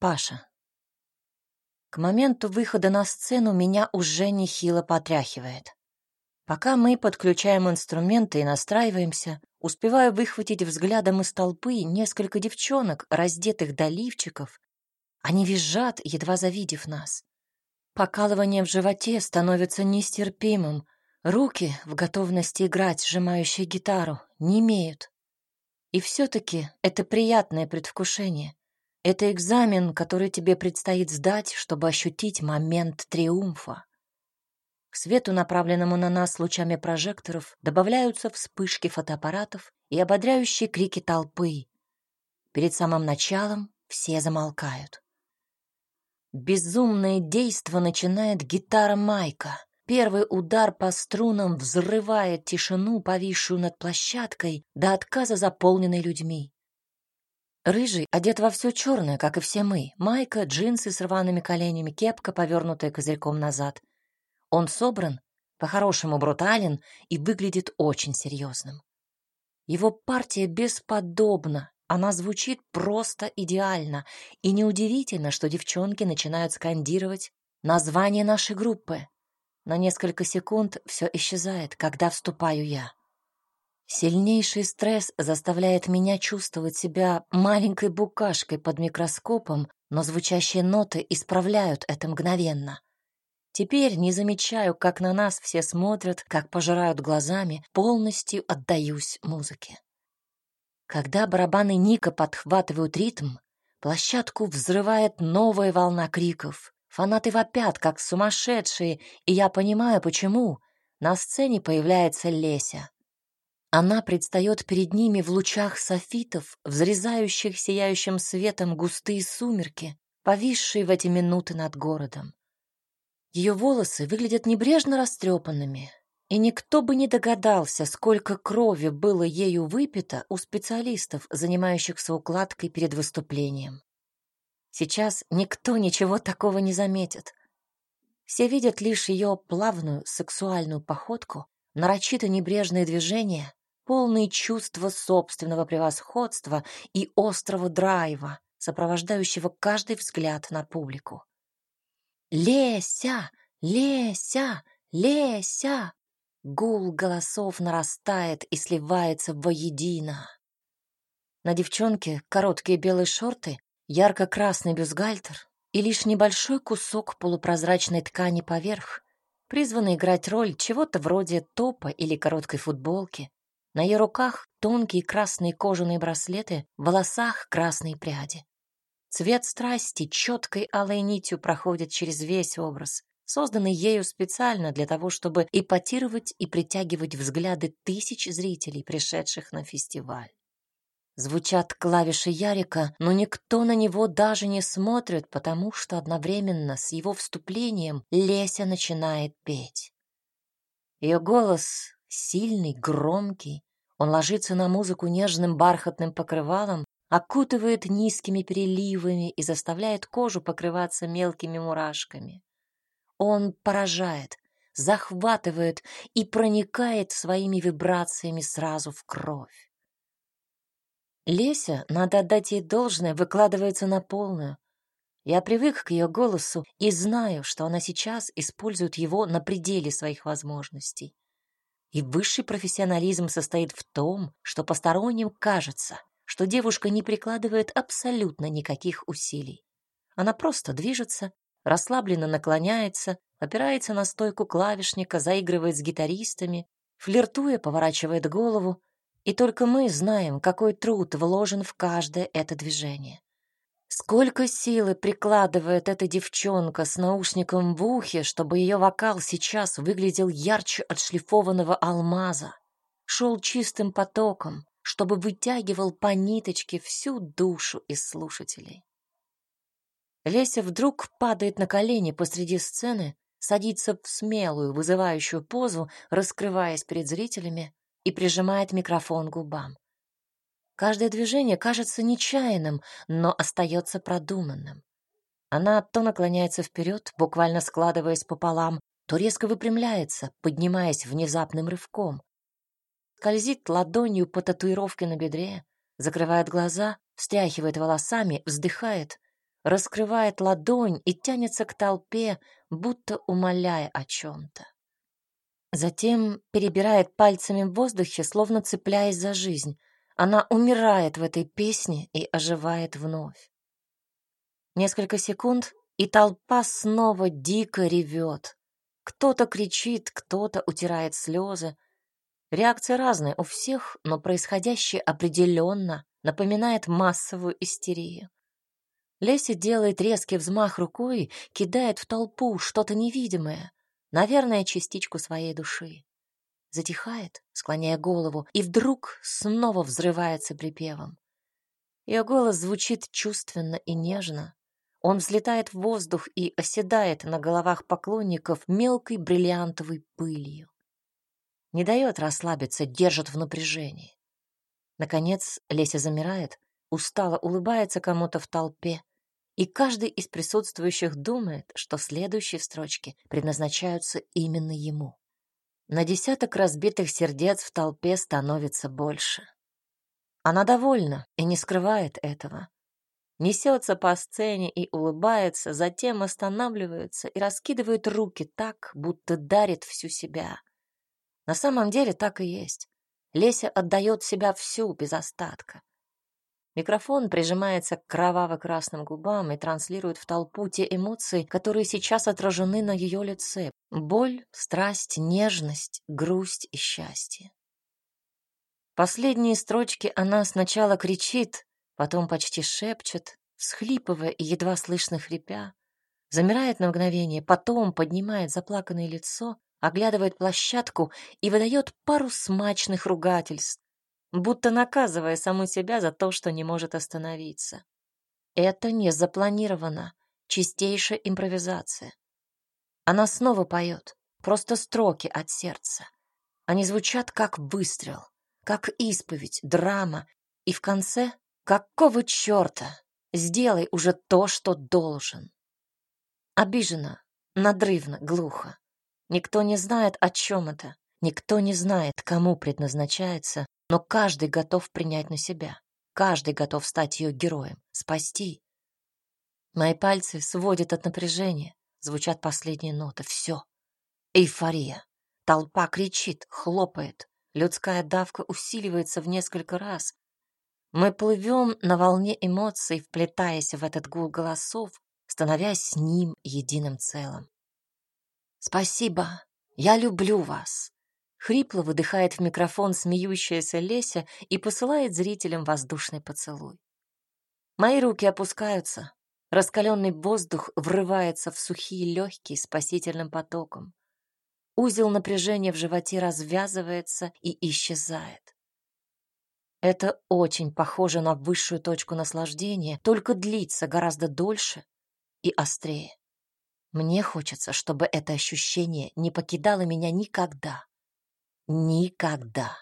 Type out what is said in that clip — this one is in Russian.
Паша. К моменту выхода на сцену меня уже нехило потряхивает. Пока мы подключаем инструменты и настраиваемся, успеваю выхватить взглядом из толпы несколько девчонок, раздетых до лифчиков. Они визжат, едва завидев нас. Покалывание в животе становится нестерпимым. Руки, в готовности играть, сжимающие гитару, не имеют. И все-таки это приятное предвкушение. Это экзамен, который тебе предстоит сдать, чтобы ощутить момент триумфа. К свету, направленному на нас лучами прожекторов, добавляются вспышки фотоаппаратов и ободряющие крики толпы. Перед самым началом все замолкают. Безумное действо начинает гитара Майка. Первый удар по струнам взрывает тишину, повисшую над площадкой, до отказа заполненной людьми. Рыжий одет во все черное, как и все мы. Майка, джинсы с рваными коленями, кепка, повернутая козырьком назад. Он собран, по-хорошему брутален и выглядит очень серьезным. Его партия бесподобна, она звучит просто идеально, и неудивительно, что девчонки начинают скандировать название нашей группы. На несколько секунд все исчезает, когда вступаю я. Сильнейший стресс заставляет меня чувствовать себя маленькой букашкой под микроскопом, но звучащие ноты исправляют это мгновенно. Теперь не замечаю, как на нас все смотрят, как пожирают глазами, полностью отдаюсь музыке. Когда барабаны Ника подхватывают ритм, площадку взрывает новая волна криков. Фанаты вопят, как сумасшедшие, и я понимаю, почему. На сцене появляется Леся. Она предстает перед ними в лучах софитов, взрезающих сияющим светом густые сумерки, повисшие в эти минуты над городом. Ее волосы выглядят небрежно растрепанными, и никто бы не догадался, сколько крови было ею выпито у специалистов, занимающихся укладкой перед выступлением. Сейчас никто ничего такого не заметит. Все видят лишь ее плавную сексуальную походку, нарочито небрежные движения, полные чувства собственного превосходства и острого драйва, сопровождающего каждый взгляд на публику. «Леся! Леся! Леся!» Гул голосов нарастает и сливается воедино. На девчонке короткие белые шорты, ярко-красный бюстгальтер и лишь небольшой кусок полупрозрачной ткани поверх, призванный играть роль чего-то вроде топа или короткой футболки. На ее руках тонкие красные кожаные браслеты, в волосах красные пряди. Цвет страсти четкой алой нитью проходит через весь образ, созданный ею специально для того, чтобы эпатировать и притягивать взгляды тысяч зрителей, пришедших на фестиваль. Звучат клавиши Ярика, но никто на него даже не смотрит, потому что одновременно с его вступлением Леся начинает петь. Ее голос сильный, громкий, он ложится на музыку нежным бархатным покрывалом, окутывает низкими переливами и заставляет кожу покрываться мелкими мурашками. Он поражает, захватывает и проникает своими вибрациями сразу в кровь. Леся, надо отдать ей должное, выкладывается на полную. Я привык к ее голосу и знаю, что она сейчас использует его на пределе своих возможностей. И высший профессионализм состоит в том, что посторонним кажется, что девушка не прикладывает абсолютно никаких усилий. Она просто движется, расслабленно наклоняется, опирается на стойку клавишника, заигрывает с гитаристами, флиртуя, поворачивает голову, и только мы знаем, какой труд вложен в каждое это движение. Сколько силы прикладывает эта девчонка с наушником в ухе, чтобы ее вокал сейчас выглядел ярче отшлифованного алмаза, шел чистым потоком, чтобы вытягивал по ниточке всю душу из слушателей. Леся вдруг падает на колени посреди сцены, садится в смелую, вызывающую позу, раскрываясь перед зрителями, и прижимает микрофон губам. Каждое движение кажется нечаянным, но остается продуманным. Она то наклоняется вперед, буквально складываясь пополам, то резко выпрямляется, поднимаясь внезапным рывком. Скользит ладонью по татуировке на бедре, закрывает глаза, встряхивает волосами, вздыхает, раскрывает ладонь и тянется к толпе, будто умоляя о чем-то. Затем перебирает пальцами в воздухе, словно цепляясь за жизнь. Она умирает в этой песне и оживает вновь. Несколько секунд, и толпа снова дико ревет. Кто-то кричит, кто-то утирает слезы. Реакции разные у всех, но происходящее определенно напоминает массовую истерию. Леся делает резкий взмах рукой, кидает в толпу что-то невидимое, наверное, частичку своей души. Затихает, склоняя голову, и вдруг снова взрывается припевом. Ее голос звучит чувственно и нежно. Он взлетает в воздух и оседает на головах поклонников мелкой бриллиантовой пылью. Не дает расслабиться, держит в напряжении. Наконец Леся замирает, устало улыбается кому-то в толпе, и каждый из присутствующих думает, что следующие строчки предназначаются именно ему. На десяток разбитых сердец в толпе становится больше. Она довольна и не скрывает этого. Несется по сцене и улыбается, затем останавливается и раскидывает руки так, будто дарит всю себя. На самом деле так и есть. Леся отдает себя всю, без остатка. Микрофон прижимается к кроваво-красным губам и транслирует в толпу те эмоции, которые сейчас отражены на ее лице. Боль, страсть, нежность, грусть и счастье. Последние строчки она сначала кричит, потом почти шепчет, всхлипывая и едва слышно хрипя, замирает на мгновение, потом поднимает заплаканное лицо, оглядывает площадку и выдает пару смачных ругательств, будто наказывая саму себя за то, что не может остановиться. Это не запланировано, чистейшая импровизация. Она снова поет, просто строки от сердца. Они звучат как выстрел, как исповедь, драма, и в конце «Какого черта? Сделай уже то, что должен». Обижена, надрывно, глухо. Никто не знает, о чем это. Никто не знает, кому предназначается, но каждый готов принять на себя. Каждый готов стать ее героем, спасти. Мои пальцы сводят от напряжения. Звучат последние ноты. Все. Эйфория. Толпа кричит, хлопает. Людская давка усиливается в несколько раз. Мы плывем на волне эмоций, вплетаясь в этот гул голосов, становясь с ним единым целым. «Спасибо. Я люблю вас. Хрипло выдыхает в микрофон смеющаяся Леся и посылает зрителям воздушный поцелуй. Мои руки опускаются. Раскаленный воздух врывается в сухие легкие спасительным потоком. Узел напряжения в животе развязывается и исчезает. Это очень похоже на высшую точку наслаждения, только длится гораздо дольше и острее. Мне хочется, чтобы это ощущение не покидало меня никогда. Никогда.